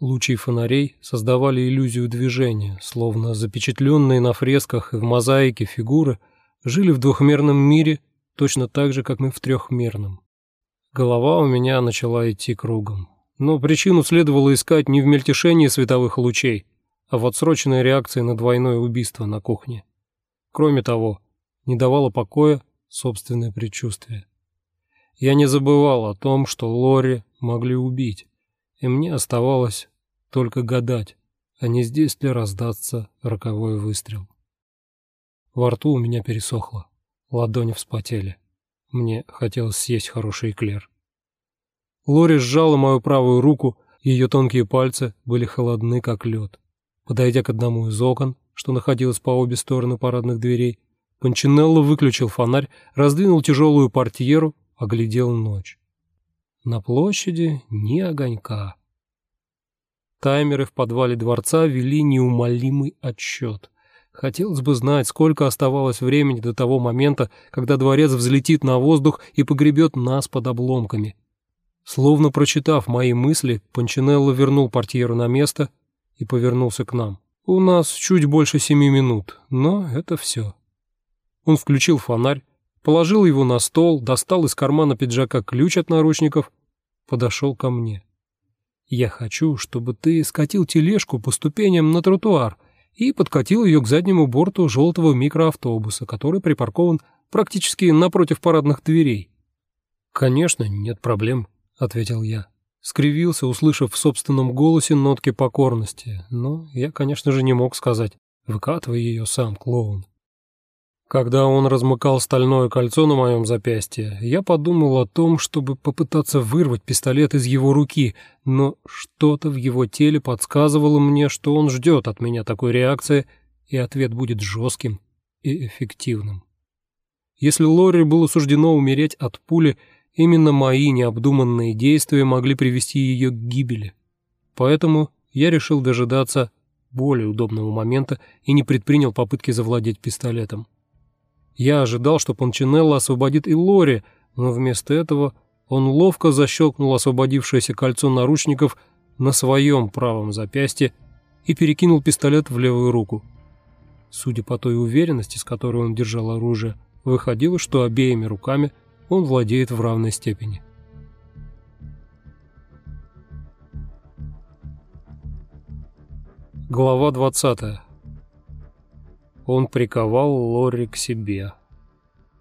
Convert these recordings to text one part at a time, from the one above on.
Лучи фонарей создавали иллюзию движения, словно запечатленные на фресках и в мозаике фигуры жили в двухмерном мире точно так же, как мы в трехмерном. Голова у меня начала идти кругом. Но причину следовало искать не в мельтешении световых лучей, а в отсроченной реакции на двойное убийство на кухне. Кроме того, не давало покоя собственное предчувствие. Я не забывал о том, что Лори могли убить и мне оставалось только гадать, а не здесь ли раздастся роковой выстрел. Во рту у меня пересохло, ладони вспотели. Мне хотелось съесть хороший эклер. Лори сжала мою правую руку, ее тонкие пальцы были холодны, как лед. Подойдя к одному из окон, что находилось по обе стороны парадных дверей, Панчинелло выключил фонарь, раздвинул тяжелую портьеру, оглядел ночь. На площади ни огонька. Таймеры в подвале дворца вели неумолимый отсчет. Хотелось бы знать, сколько оставалось времени до того момента, когда дворец взлетит на воздух и погребет нас под обломками. Словно прочитав мои мысли, Панчинелло вернул портьеру на место и повернулся к нам. «У нас чуть больше семи минут, но это все». Он включил фонарь, положил его на стол, достал из кармана пиджака ключ от наручников, подошел ко мне. «Я хочу, чтобы ты скатил тележку по ступеням на тротуар и подкатил ее к заднему борту желтого микроавтобуса, который припаркован практически напротив парадных дверей». «Конечно, нет проблем», — ответил я. Скривился, услышав в собственном голосе нотки покорности, но я, конечно же, не мог сказать «выкатывай ее сам, клоун». Когда он размыкал стальное кольцо на моем запястье, я подумал о том, чтобы попытаться вырвать пистолет из его руки, но что-то в его теле подсказывало мне, что он ждет от меня такой реакции, и ответ будет жестким и эффективным. Если Лори было суждено умереть от пули, именно мои необдуманные действия могли привести ее к гибели. Поэтому я решил дожидаться более удобного момента и не предпринял попытки завладеть пистолетом. Я ожидал, что Панчинелло освободит и Лори, но вместо этого он ловко защелкнул освободившееся кольцо наручников на своем правом запястье и перекинул пистолет в левую руку. Судя по той уверенности, с которой он держал оружие, выходило, что обеими руками он владеет в равной степени. Глава двадцатая. Он приковал Лори к себе.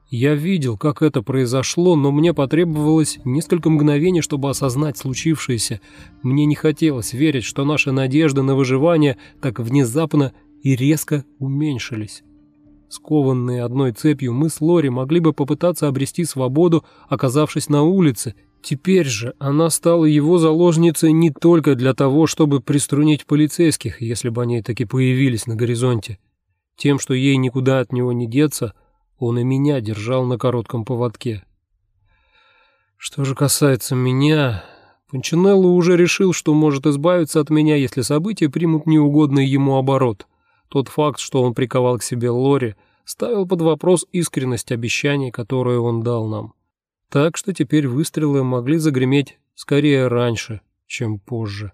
Я видел, как это произошло, но мне потребовалось несколько мгновений, чтобы осознать случившееся. Мне не хотелось верить, что наши надежды на выживание так внезапно и резко уменьшились. Скованные одной цепью, мы с Лори могли бы попытаться обрести свободу, оказавшись на улице. Теперь же она стала его заложницей не только для того, чтобы приструнить полицейских, если бы они таки появились на горизонте. Тем, что ей никуда от него не деться, он и меня держал на коротком поводке. Что же касается меня, Панчинелло уже решил, что может избавиться от меня, если события примут неугодный ему оборот. Тот факт, что он приковал к себе Лори, ставил под вопрос искренность обещаний, которые он дал нам. Так что теперь выстрелы могли загреметь скорее раньше, чем позже.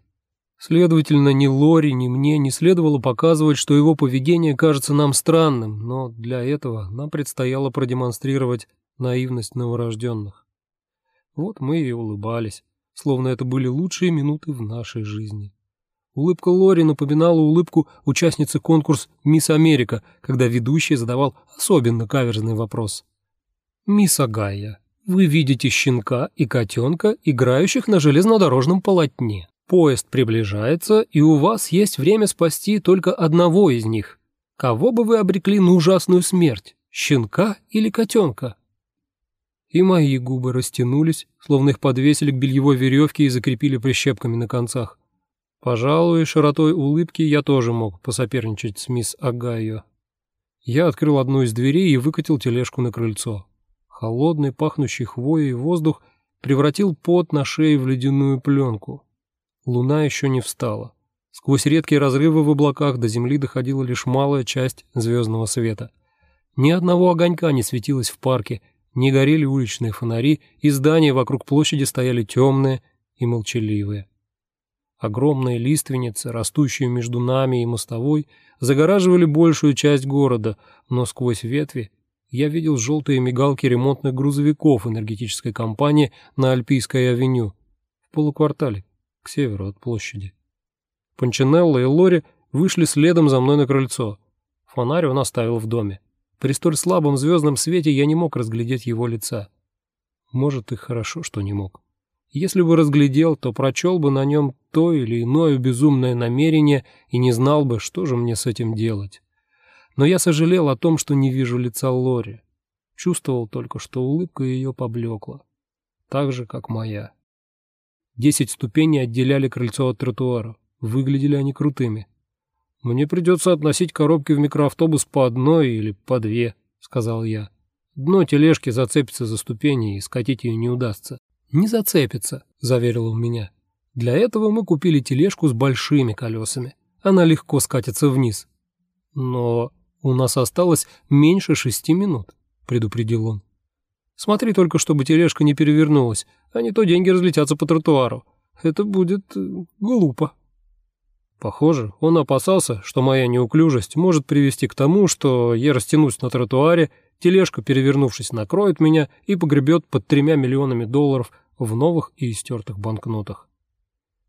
Следовательно, ни Лори, ни мне не следовало показывать, что его поведение кажется нам странным, но для этого нам предстояло продемонстрировать наивность новорожденных. Вот мы и улыбались, словно это были лучшие минуты в нашей жизни. Улыбка Лори напоминала улыбку участницы конкурс «Мисс Америка», когда ведущий задавал особенно каверзный вопрос. «Мисс Агая, вы видите щенка и котенка, играющих на железнодорожном полотне. Поезд приближается, и у вас есть время спасти только одного из них. Кого бы вы обрекли на ужасную смерть, щенка или котенка? И мои губы растянулись, словно их подвесили к бельевой веревке и закрепили прищепками на концах. Пожалуй, широтой улыбки я тоже мог посоперничать с мисс Агайо. Я открыл одну из дверей и выкатил тележку на крыльцо. Холодный, пахнущий хвоей воздух превратил пот на шее в ледяную пленку. Луна еще не встала. Сквозь редкие разрывы в облаках до земли доходила лишь малая часть звездного света. Ни одного огонька не светилось в парке, не горели уличные фонари, и здания вокруг площади стояли темные и молчаливые. Огромные лиственницы, растущие между нами и мостовой, загораживали большую часть города, но сквозь ветви я видел желтые мигалки ремонтных грузовиков энергетической компании на Альпийской авеню в полуквартале к северу от площади. Панчинелло и Лори вышли следом за мной на крыльцо. Фонарь он оставил в доме. При столь слабом звездном свете я не мог разглядеть его лица. Может, и хорошо, что не мог. Если бы разглядел, то прочел бы на нем то или иное безумное намерение и не знал бы, что же мне с этим делать. Но я сожалел о том, что не вижу лица Лори. Чувствовал только, что улыбка ее поблекла. Так же, как моя. Десять ступеней отделяли крыльцо от тротуара. Выглядели они крутыми. «Мне придется относить коробки в микроавтобус по одной или по две», — сказал я. «Дно тележки зацепится за ступени, и скатить ее не удастся». «Не зацепится», — заверил он меня. «Для этого мы купили тележку с большими колесами. Она легко скатится вниз». «Но у нас осталось меньше шести минут», — предупредил он. «Смотри только, чтобы тележка не перевернулась, а не то деньги разлетятся по тротуару. Это будет э, глупо». Похоже, он опасался, что моя неуклюжесть может привести к тому, что я растянусь на тротуаре, тележка, перевернувшись, накроет меня и погребет под тремя миллионами долларов в новых и истертых банкнотах.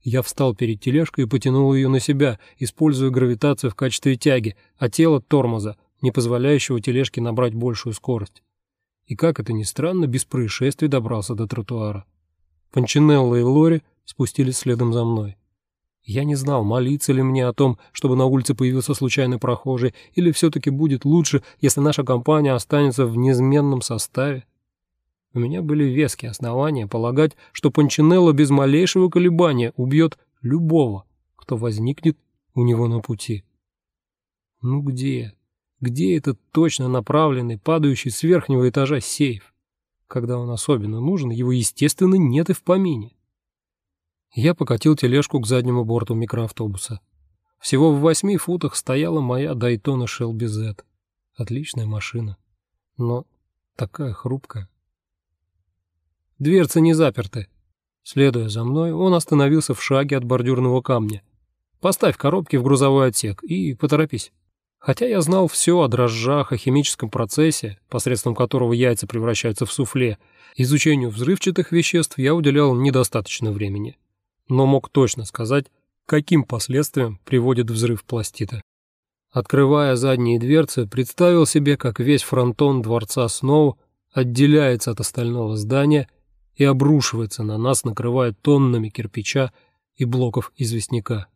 Я встал перед тележкой и потянул ее на себя, используя гравитацию в качестве тяги, а тело — тормоза, не позволяющего тележке набрать большую скорость. И как это ни странно, без происшествий добрался до тротуара. Панчинелло и Лори спустились следом за мной. Я не знал, молиться ли мне о том, чтобы на улице появился случайный прохожий, или все-таки будет лучше, если наша компания останется в неизменном составе. У меня были веские основания полагать, что Панчинелло без малейшего колебания убьет любого, кто возникнет у него на пути. Ну где? Где этот точно направленный, падающий с верхнего этажа сейф? Когда он особенно нужен, его, естественно, нет и в помине. Я покатил тележку к заднему борту микроавтобуса. Всего в восьми футах стояла моя Дайтона Shelby Z. Отличная машина, но такая хрупкая. Дверцы не заперты. Следуя за мной, он остановился в шаге от бордюрного камня. Поставь коробки в грузовой отсек и поторопись. Хотя я знал все о дрожжах, о химическом процессе, посредством которого яйца превращаются в суфле, изучению взрывчатых веществ я уделял недостаточно времени но мог точно сказать, каким последствиям приводит взрыв пластита. Открывая задние дверцы, представил себе, как весь фронтон дворца Сноу отделяется от остального здания и обрушивается на нас, накрывая тоннами кирпича и блоков известняка.